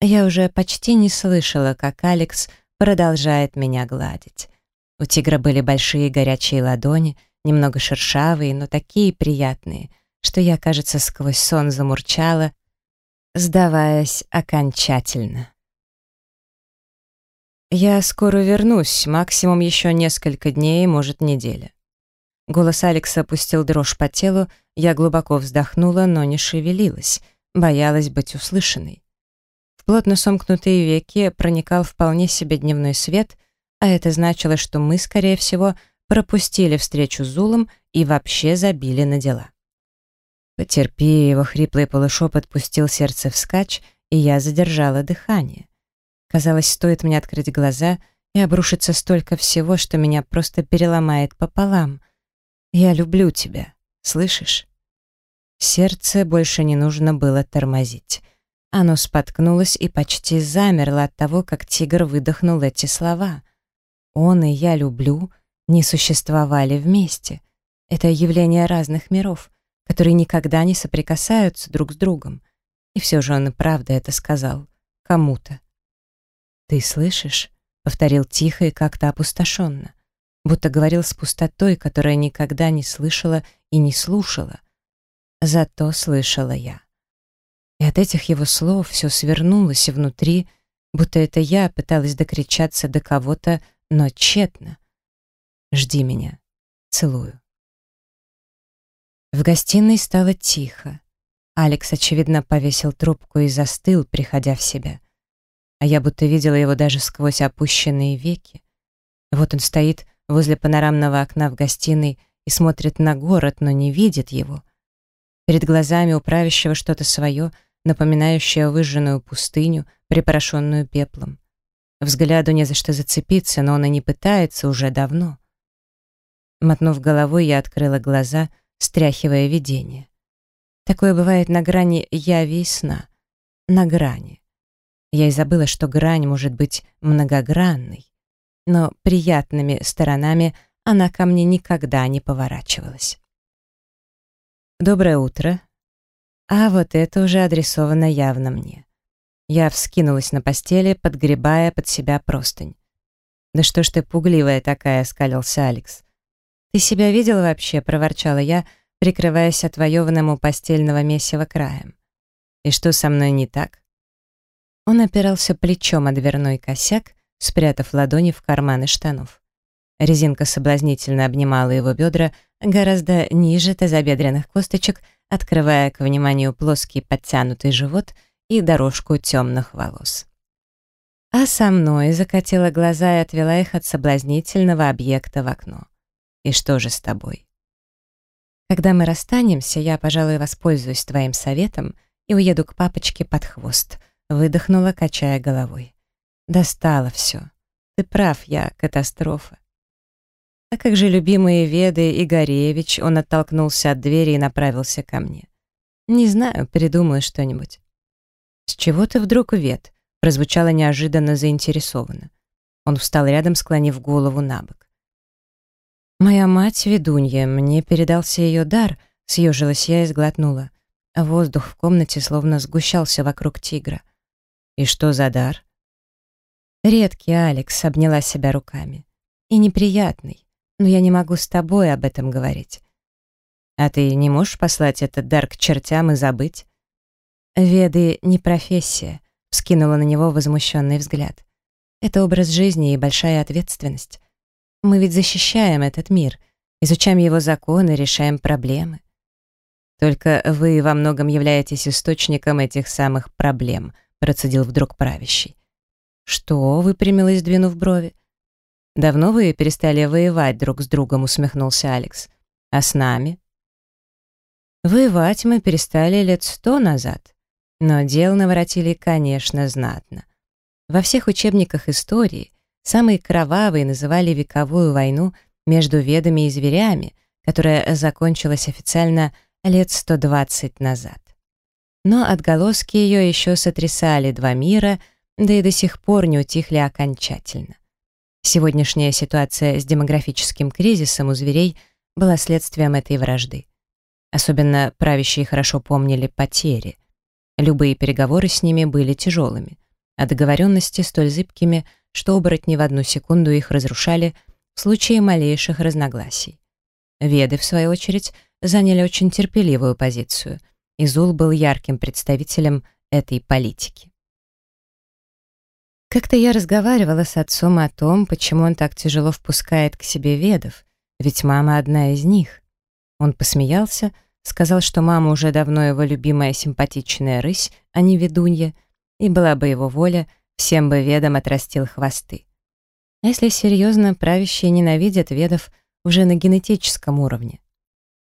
Я уже почти не слышала, как Алекс продолжает меня гладить. У тигра были большие горячие ладони, немного шершавые, но такие приятные, что я, кажется, сквозь сон замурчала, сдаваясь окончательно. «Я скоро вернусь, максимум еще несколько дней, может, неделя». Голос Алекса опустил дрожь по телу, я глубоко вздохнула, но не шевелилась, боялась быть услышанной. В плотно сомкнутые веки проникал вполне себе дневной свет, а это значило, что мы, скорее всего, пропустили встречу с Зулом и вообще забили на дела. Потерпи, его хриплый полушепот пустил сердце вскачь, и я задержала дыхание. Казалось, стоит мне открыть глаза, и обрушится столько всего, что меня просто переломает пополам. Я люблю тебя, слышишь? Сердце больше не нужно было тормозить. Оно споткнулось и почти замерло от того, как тигр выдохнул эти слова. Он и я люблю не существовали вместе. Это явление разных миров, которые никогда не соприкасаются друг с другом. И все же он и правда это сказал. Кому-то. «Ты слышишь?» — повторил тихо и как-то опустошенно. Будто говорил с пустотой, которая никогда не слышала и не слушала. Зато слышала я. И от этих его слов все свернулось внутри, будто это я пыталась докричаться до кого-то, но тщетно. «Жди меня. Целую». В гостиной стало тихо. Алекс, очевидно, повесил трубку и застыл, приходя в себя. А я будто видела его даже сквозь опущенные веки. Вот он стоит возле панорамного окна в гостиной и смотрит на город, но не видит его. Перед глазами у правящего что-то свое, напоминающее выжженную пустыню, припорошенную пеплом. Взгляду не за что зацепиться, но он и не пытается уже давно. Мотнув головой, я открыла глаза, стряхивая видение. Такое бывает на грани яви и сна. На грани. Я и забыла, что грань может быть многогранной. Но приятными сторонами она ко мне никогда не поворачивалась. «Доброе утро». А вот это уже адресовано явно мне. Я вскинулась на постели, подгребая под себя простынь. «Да что ж ты пугливая такая», — скалился Алекс. «Ты себя видел вообще?» — проворчала я, прикрываясь отвоеванным у постельного месива краем. «И что со мной не так?» Он опирался плечом о дверной косяк, спрятав ладони в карманы штанов. Резинка соблазнительно обнимала его бедра гораздо ниже тазобедренных косточек, открывая к вниманию плоский подтянутый живот и дорожку темных волос. А со мной закатила глаза и отвела их от соблазнительного объекта в окно. «И что же с тобой?» «Когда мы расстанемся, я, пожалуй, воспользуюсь твоим советом и уеду к папочке под хвост», выдохнула, качая головой. «Достало все. Ты прав, я катастрофа. А как же любимые Веды и Горевич, он оттолкнулся от двери и направился ко мне. «Не знаю, придумаю что-нибудь». «С чего ты вдруг, Вед?» прозвучало неожиданно заинтересованно. Он встал рядом, склонив голову на бок. «Моя мать ведунья, мне передался ее дар», съежилась я и сглотнула. Воздух в комнате словно сгущался вокруг тигра. «И что за дар?» «Редкий Алекс», — обняла себя руками. «И неприятный но я не могу с тобой об этом говорить. А ты не можешь послать этот дар к чертям и забыть? Веды не профессия, вскинула на него возмущенный взгляд. Это образ жизни и большая ответственность. Мы ведь защищаем этот мир, изучаем его законы, решаем проблемы. Только вы во многом являетесь источником этих самых проблем, процедил вдруг правящий. Что, выпрямилась, двинув брови? «Давно вы перестали воевать друг с другом?» — усмехнулся Алекс. «А с нами?» «Воевать мы перестали лет сто назад, но дел наворотили, конечно, знатно. Во всех учебниках истории самые кровавые называли вековую войну между ведами и зверями, которая закончилась официально лет 120 назад. Но отголоски ее еще сотрясали два мира, да и до сих пор не утихли окончательно. Сегодняшняя ситуация с демографическим кризисом у зверей была следствием этой вражды. Особенно правящие хорошо помнили потери. Любые переговоры с ними были тяжелыми, а договоренности столь зыбкими, что оборотни в одну секунду их разрушали в случае малейших разногласий. Веды, в свою очередь, заняли очень терпеливую позицию, и Зул был ярким представителем этой политики. Как-то я разговаривала с отцом о том, почему он так тяжело впускает к себе ведов, ведь мама одна из них. Он посмеялся, сказал, что мама уже давно его любимая симпатичная рысь, а не ведунья, и была бы его воля, всем бы ведом отрастил хвосты. А если серьезно, правящие ненавидят ведов уже на генетическом уровне.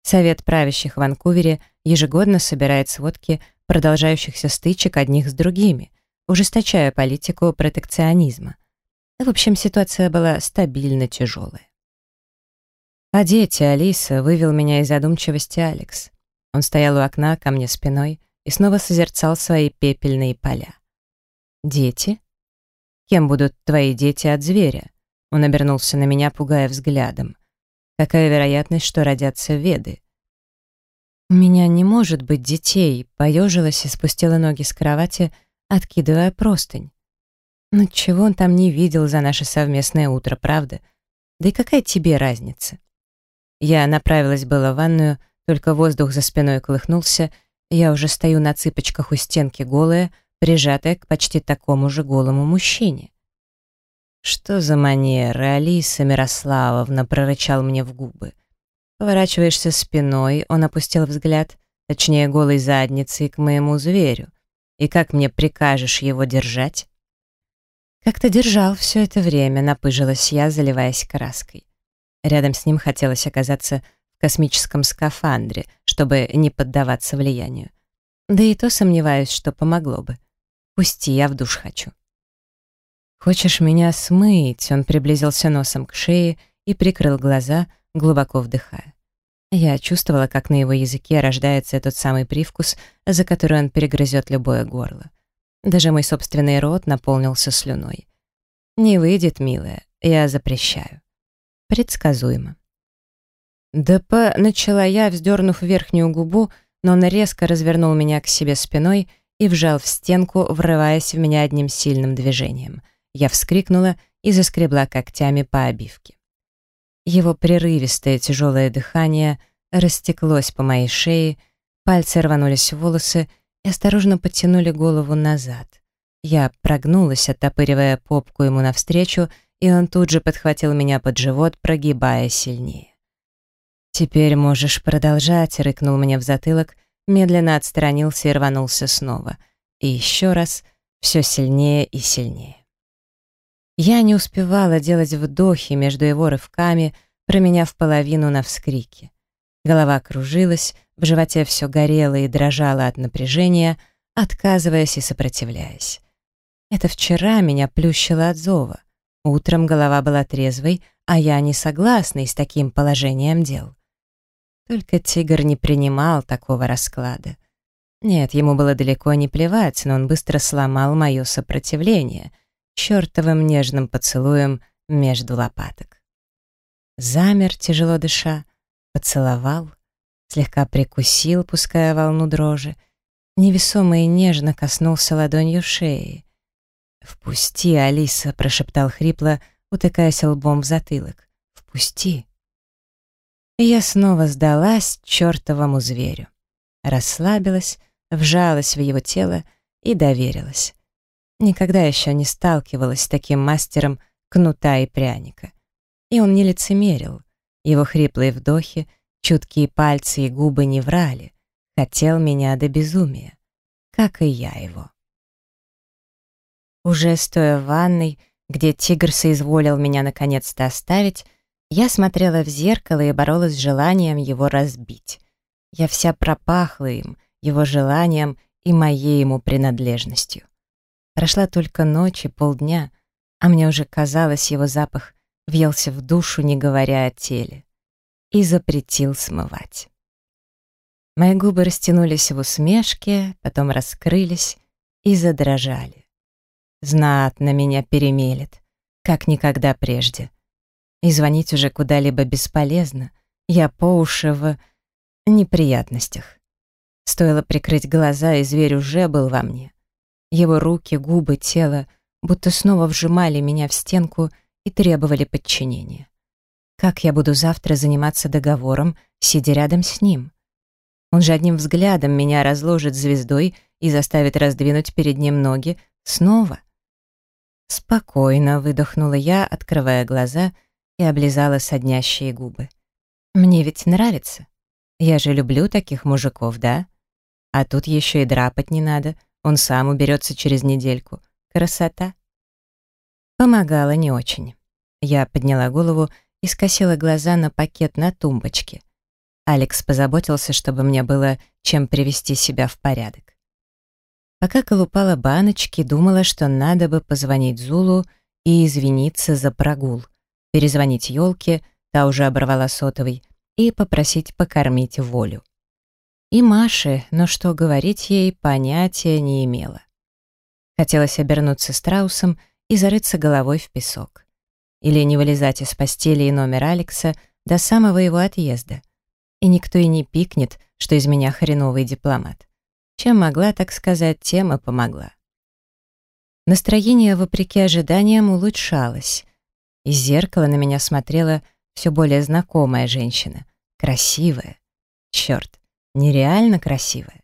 Совет правящих в Ванкувере ежегодно собирает сводки продолжающихся стычек одних с другими, ужесточая политику протекционизма. В общем, ситуация была стабильно тяжелая. «А дети, Алиса», — вывел меня из задумчивости Алекс. Он стоял у окна ко мне спиной и снова созерцал свои пепельные поля. «Дети? Кем будут твои дети от зверя?» Он обернулся на меня, пугая взглядом. «Какая вероятность, что родятся веды?» «У меня не может быть детей», — поежилась и спустила ноги с кровати, откидывая простынь. «Ну чего он там не видел за наше совместное утро, правда? Да и какая тебе разница?» Я направилась было в ванную, только воздух за спиной колыхнулся, я уже стою на цыпочках у стенки голая, прижатая к почти такому же голому мужчине. «Что за манеры, Алиса Мирославовна?» — прорычал мне в губы. Поворачиваешься спиной, он опустил взгляд, точнее голой задницей, к моему зверю. И как мне прикажешь его держать? Как то держал все это время, напыжилась я, заливаясь краской. Рядом с ним хотелось оказаться в космическом скафандре, чтобы не поддаваться влиянию. Да и то сомневаюсь, что помогло бы. Пусти, я в душ хочу. «Хочешь меня смыть?» Он приблизился носом к шее и прикрыл глаза, глубоко вдыхая. Я чувствовала, как на его языке рождается тот самый привкус, за который он перегрызет любое горло. Даже мой собственный рот наполнился слюной. «Не выйдет, милая, я запрещаю». Предсказуемо. «Да по...» — начала я, вздернув верхнюю губу, но он резко развернул меня к себе спиной и вжал в стенку, врываясь в меня одним сильным движением. Я вскрикнула и заскребла когтями по обивке. Его прерывистое тяжелое дыхание растеклось по моей шее, пальцы рванулись в волосы и осторожно подтянули голову назад. Я прогнулась, оттопыривая попку ему навстречу, и он тут же подхватил меня под живот, прогибая сильнее. «Теперь можешь продолжать», — рыкнул мне в затылок, медленно отстранился и рванулся снова. И еще раз, все сильнее и сильнее. Я не успевала делать вдохи между его рывками, променяв половину на вскрики. Голова кружилась, в животе все горело и дрожало от напряжения, отказываясь и сопротивляясь. Это вчера меня плющило от зова. Утром голова была трезвой, а я не согласна с таким положением дел. Только тигр не принимал такого расклада. Нет, ему было далеко не плевать, но он быстро сломал мое сопротивление — чертовым нежным поцелуем между лопаток. Замер, тяжело дыша, поцеловал, слегка прикусил, пуская волну дрожи, невесомо и нежно коснулся ладонью шеи. «Впусти, Алиса», — прошептал хрипло, утыкаясь лбом в затылок. «Впусти». И я снова сдалась чертовому зверю. Расслабилась, вжалась в его тело и доверилась. Никогда еще не сталкивалась с таким мастером кнута и пряника. И он не лицемерил. Его хриплые вдохи, чуткие пальцы и губы не врали. Хотел меня до безумия. Как и я его. Уже стоя в ванной, где тигр соизволил меня наконец-то оставить, я смотрела в зеркало и боролась с желанием его разбить. Я вся пропахла им, его желанием и моей ему принадлежностью. Прошла только ночь и полдня, а мне уже казалось, его запах въелся в душу, не говоря о теле, и запретил смывать. Мои губы растянулись в усмешке, потом раскрылись и задрожали. Знатно меня перемелет, как никогда прежде. И звонить уже куда-либо бесполезно, я по уши в неприятностях. Стоило прикрыть глаза, и зверь уже был во мне. Его руки, губы, тело будто снова вжимали меня в стенку и требовали подчинения. Как я буду завтра заниматься договором, сидя рядом с ним? Он же одним взглядом меня разложит звездой и заставит раздвинуть перед ним ноги снова. Спокойно выдохнула я, открывая глаза и облизала соднящие губы. Мне ведь нравится. Я же люблю таких мужиков, да? А тут еще и драпать не надо, Он сам уберется через недельку. Красота. Помогала не очень. Я подняла голову и скосила глаза на пакет на тумбочке. Алекс позаботился, чтобы мне было чем привести себя в порядок. Пока колупала баночки, думала, что надо бы позвонить Зулу и извиниться за прогул, перезвонить елке, та уже оборвала сотовый, и попросить покормить волю. И Маше, но что говорить ей, понятия не имела. Хотелось обернуться страусом и зарыться головой в песок. Или не вылезать из постели и номер Алекса до самого его отъезда. И никто и не пикнет, что из меня хреновый дипломат. Чем могла, так сказать, тем и помогла. Настроение, вопреки ожиданиям, улучшалось. Из зеркала на меня смотрела все более знакомая женщина. Красивая. Черт, нереально красивая.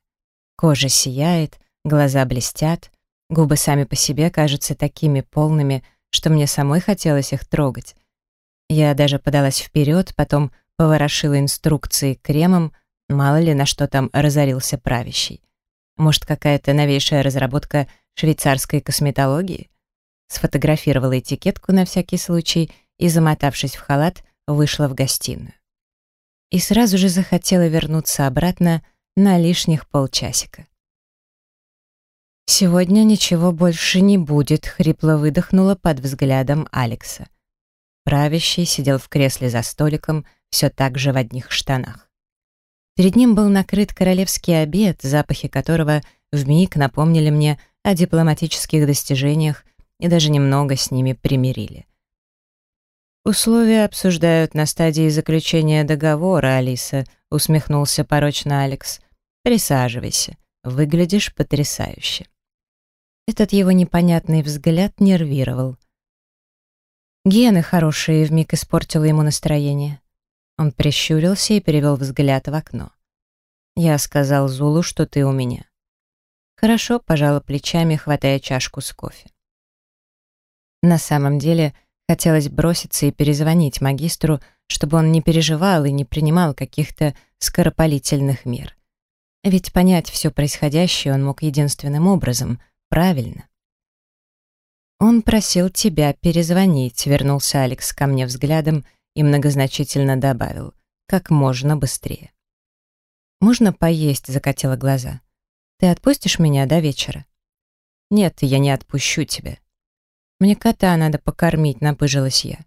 Кожа сияет, глаза блестят, губы сами по себе кажутся такими полными, что мне самой хотелось их трогать. Я даже подалась вперед, потом поворошила инструкции кремом, мало ли на что там разорился правящий. Может, какая-то новейшая разработка швейцарской косметологии? Сфотографировала этикетку на всякий случай и, замотавшись в халат, вышла в гостиную. И сразу же захотела вернуться обратно на лишних полчасика. «Сегодня ничего больше не будет», — хрипло выдохнула под взглядом Алекса. Правящий сидел в кресле за столиком, все так же в одних штанах. Перед ним был накрыт королевский обед, запахи которого вмиг напомнили мне о дипломатических достижениях и даже немного с ними примирили. «Условия обсуждают на стадии заключения договора, Алиса», — усмехнулся порочно Алекс. «Присаживайся. Выглядишь потрясающе». Этот его непонятный взгляд нервировал. Гены хорошие вмиг испортила ему настроение. Он прищурился и перевел взгляд в окно. «Я сказал Зулу, что ты у меня». «Хорошо», — пожала плечами, хватая чашку с кофе. На самом деле, хотелось броситься и перезвонить магистру, чтобы он не переживал и не принимал каких-то скоропалительных мер. Ведь понять все происходящее он мог единственным образом, правильно. «Он просил тебя перезвонить», — вернулся Алекс ко мне взглядом и многозначительно добавил, «как можно быстрее». «Можно поесть?» — закатила глаза. «Ты отпустишь меня до вечера?» «Нет, я не отпущу тебя», «Мне кота надо покормить», — напыжилась я.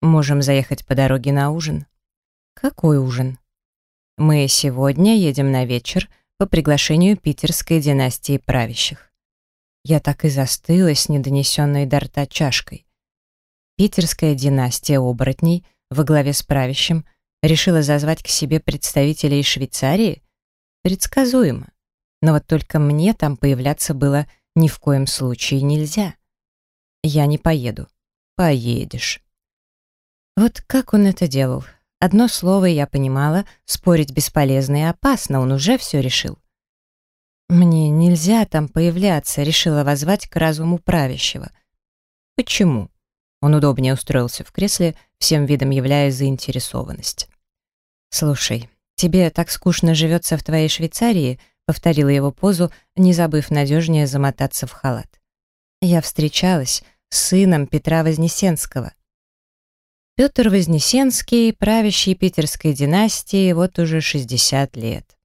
«Можем заехать по дороге на ужин». «Какой ужин?» «Мы сегодня едем на вечер по приглашению питерской династии правящих». Я так и застыла с недонесенной до рта чашкой. Питерская династия оборотней во главе с правящим решила зазвать к себе представителей Швейцарии? Предсказуемо. Но вот только мне там появляться было ни в коем случае нельзя. «Я не поеду». «Поедешь». Вот как он это делал? Одно слово я понимала, спорить бесполезно и опасно, он уже все решил. «Мне нельзя там появляться», — решила возвать к разуму правящего. «Почему?» Он удобнее устроился в кресле, всем видом являя заинтересованность. «Слушай, тебе так скучно живется в твоей Швейцарии», — повторила его позу, не забыв надежнее замотаться в халат. «Я встречалась, сыном Петра Вознесенского. Петр Вознесенский, правящий питерской династии, вот уже 60 лет.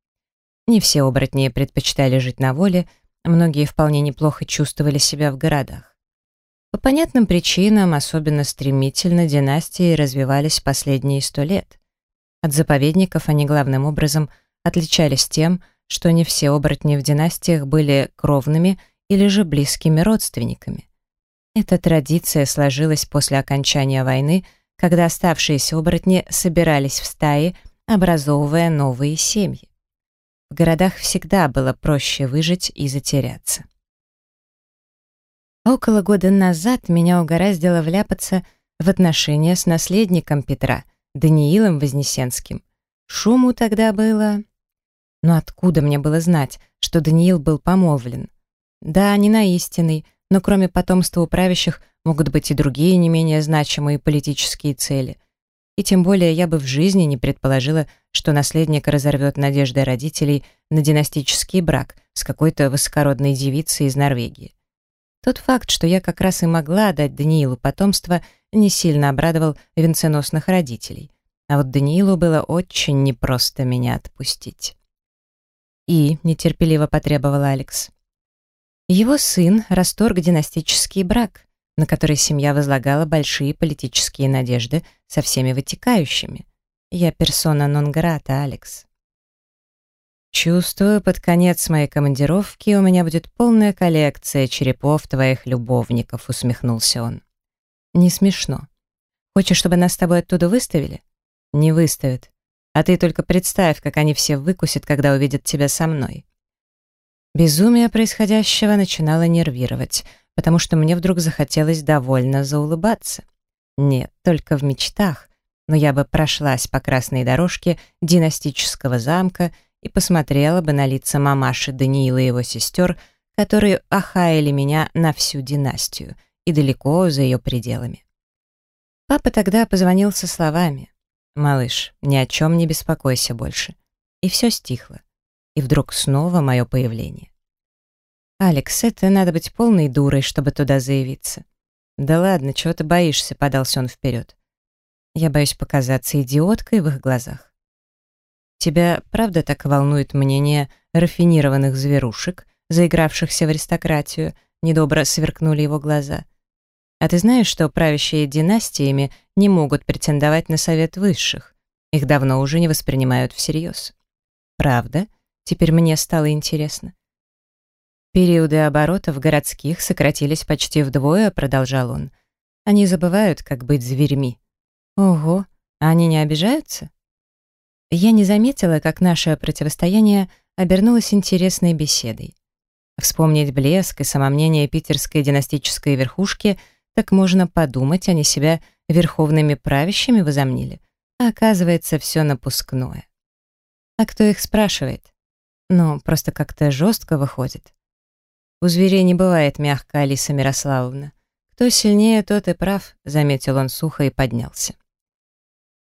Не все оборотни предпочитали жить на воле, многие вполне неплохо чувствовали себя в городах. По понятным причинам, особенно стремительно династии развивались последние сто лет. От заповедников они главным образом отличались тем, что не все оборотни в династиях были кровными или же близкими родственниками. Эта традиция сложилась после окончания войны, когда оставшиеся оборотни собирались в стаи, образовывая новые семьи. В городах всегда было проще выжить и затеряться. Около года назад меня угораздило вляпаться в отношения с наследником Петра, Даниилом Вознесенским. Шуму тогда было... Но откуда мне было знать, что Даниил был помолвлен? Да, не на истинный, но кроме потомства у могут быть и другие не менее значимые политические цели. И тем более я бы в жизни не предположила, что наследник разорвет надежды родителей на династический брак с какой-то высокородной девицей из Норвегии. Тот факт, что я как раз и могла дать Даниилу потомство, не сильно обрадовал венценосных родителей. А вот Даниилу было очень непросто меня отпустить. И нетерпеливо потребовал Алекс. Его сын расторг династический брак, на который семья возлагала большие политические надежды со всеми вытекающими. Я персона нон-грата, Алекс. Чувствую, под конец моей командировки у меня будет полная коллекция черепов твоих любовников, усмехнулся он. Не смешно. Хочешь, чтобы нас с тобой оттуда выставили? Не выставят. А ты только представь, как они все выкусят, когда увидят тебя со мной. Безумие происходящего начинало нервировать, потому что мне вдруг захотелось довольно заулыбаться. Нет, только в мечтах, но я бы прошлась по красной дорожке династического замка и посмотрела бы на лица мамаши Даниила и его сестер, которые охаяли меня на всю династию и далеко за ее пределами. Папа тогда позвонил со словами «Малыш, ни о чем не беспокойся больше». И все стихло. И вдруг снова мое появление. «Алекс, это надо быть полной дурой, чтобы туда заявиться». «Да ладно, чего ты боишься?» — подался он вперед. «Я боюсь показаться идиоткой в их глазах». «Тебя правда так волнует мнение рафинированных зверушек, заигравшихся в аристократию?» — недобро сверкнули его глаза. А ты знаешь, что правящие династиями не могут претендовать на совет высших? Их давно уже не воспринимают всерьез. Правда? Теперь мне стало интересно. Периоды оборотов городских сократились почти вдвое, продолжал он. Они забывают, как быть зверьми. Ого, а они не обижаются? Я не заметила, как наше противостояние обернулось интересной беседой. Вспомнить блеск и самомнение питерской династической верхушки — так можно подумать, они себя верховными правящими возомнили. А оказывается, все напускное. А кто их спрашивает? Ну, просто как-то жестко выходит. У зверей не бывает мягко, Алиса Мирославовна. Кто сильнее, тот и прав, заметил он сухо и поднялся.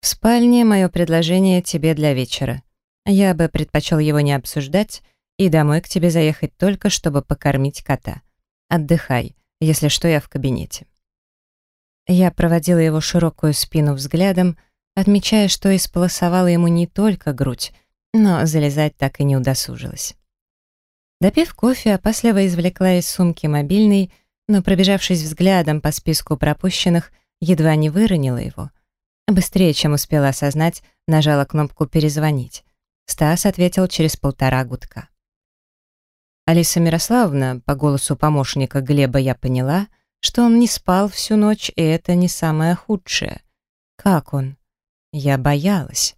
В спальне мое предложение тебе для вечера. Я бы предпочел его не обсуждать и домой к тебе заехать только, чтобы покормить кота. Отдыхай, если что, я в кабинете. Я проводила его широкую спину взглядом, отмечая, что исполосовала ему не только грудь, но залезать так и не удосужилась. Допив кофе, опасливо извлекла из сумки мобильный, но, пробежавшись взглядом по списку пропущенных, едва не выронила его. Быстрее, чем успела осознать, нажала кнопку «Перезвонить». Стас ответил через полтора гудка. Алиса Мирославовна, по голосу помощника Глеба я поняла — что он не спал всю ночь, и это не самое худшее. Как он? Я боялась.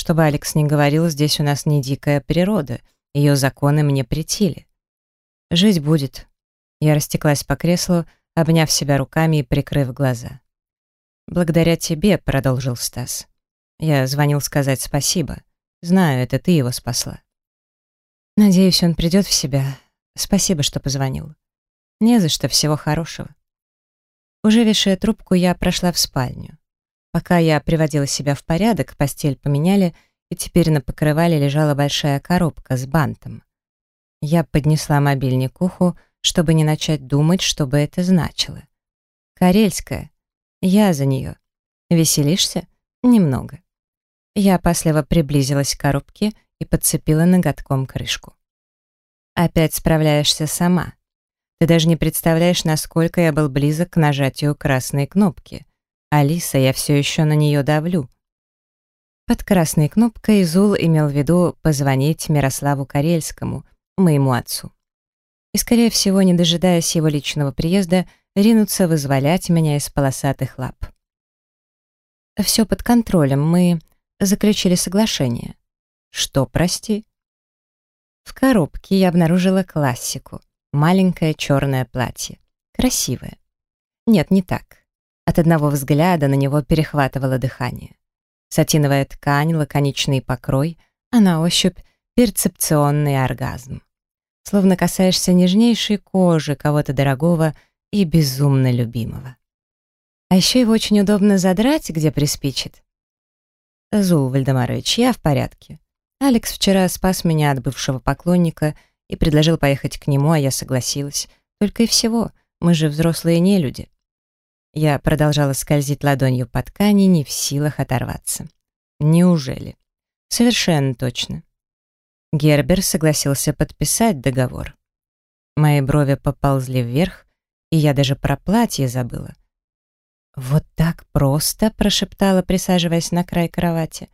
Чтобы Алекс не говорил, здесь у нас не дикая природа, ее законы мне претили. Жить будет. Я растеклась по креслу, обняв себя руками и прикрыв глаза. «Благодаря тебе», — продолжил Стас. Я звонил сказать спасибо. Знаю, это ты его спасла. Надеюсь, он придет в себя. Спасибо, что позвонил. Не за что, всего хорошего. Уже вешая трубку, я прошла в спальню. Пока я приводила себя в порядок, постель поменяли, и теперь на покрывале лежала большая коробка с бантом. Я поднесла мобильник к уху, чтобы не начать думать, что бы это значило. Карельская. Я за нее. Веселишься? Немного. Я опасливо приблизилась к коробке и подцепила ноготком крышку. Опять справляешься сама. Ты даже не представляешь, насколько я был близок к нажатию красной кнопки. Алиса, я все еще на нее давлю. Под красной кнопкой Зул имел в виду позвонить Мирославу Карельскому, моему отцу. И, скорее всего, не дожидаясь его личного приезда, ринуться вызволять меня из полосатых лап. Все под контролем, мы заключили соглашение. Что, прости? В коробке я обнаружила классику — Маленькое черное платье. Красивое. Нет, не так. От одного взгляда на него перехватывало дыхание. Сатиновая ткань, лаконичный покрой, а на ощупь перцепционный оргазм. Словно касаешься нежнейшей кожи кого-то дорогого и безумно любимого. А еще его очень удобно задрать, где приспичит. «Зул Вальдемарович, я в порядке. Алекс вчера спас меня от бывшего поклонника и предложил поехать к нему, а я согласилась. Только и всего, мы же взрослые не люди». Я продолжала скользить ладонью по ткани, не в силах оторваться. «Неужели?» «Совершенно точно». Гербер согласился подписать договор. Мои брови поползли вверх, и я даже про платье забыла. «Вот так просто?» — прошептала, присаживаясь на край кровати.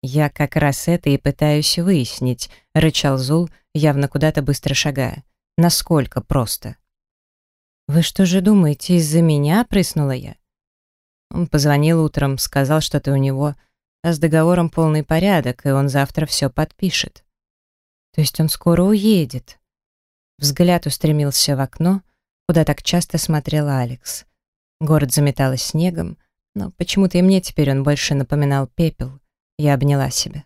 «Я как раз это и пытаюсь выяснить», — рычал Зул, явно куда-то быстро шагая. «Насколько просто?» «Вы что же думаете, из-за меня?» — прыснула я. Он позвонил утром, сказал, что ты у него, а с договором полный порядок, и он завтра все подпишет. То есть он скоро уедет. Взгляд устремился в окно, куда так часто смотрел Алекс. Город заметалось снегом, но почему-то и мне теперь он больше напоминал пепел. Я обняла себя.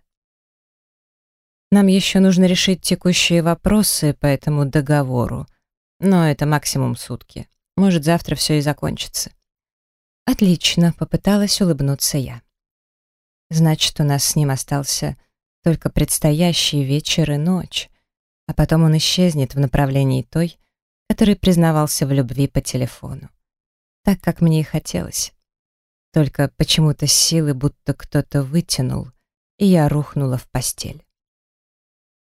Нам еще нужно решить текущие вопросы по этому договору, но это максимум сутки. Может, завтра все и закончится. Отлично, попыталась улыбнуться я. Значит, у нас с ним остался только предстоящий вечер и ночь, а потом он исчезнет в направлении той, который признавался в любви по телефону так, как мне и хотелось. Только почему-то силы будто кто-то вытянул, и я рухнула в постель.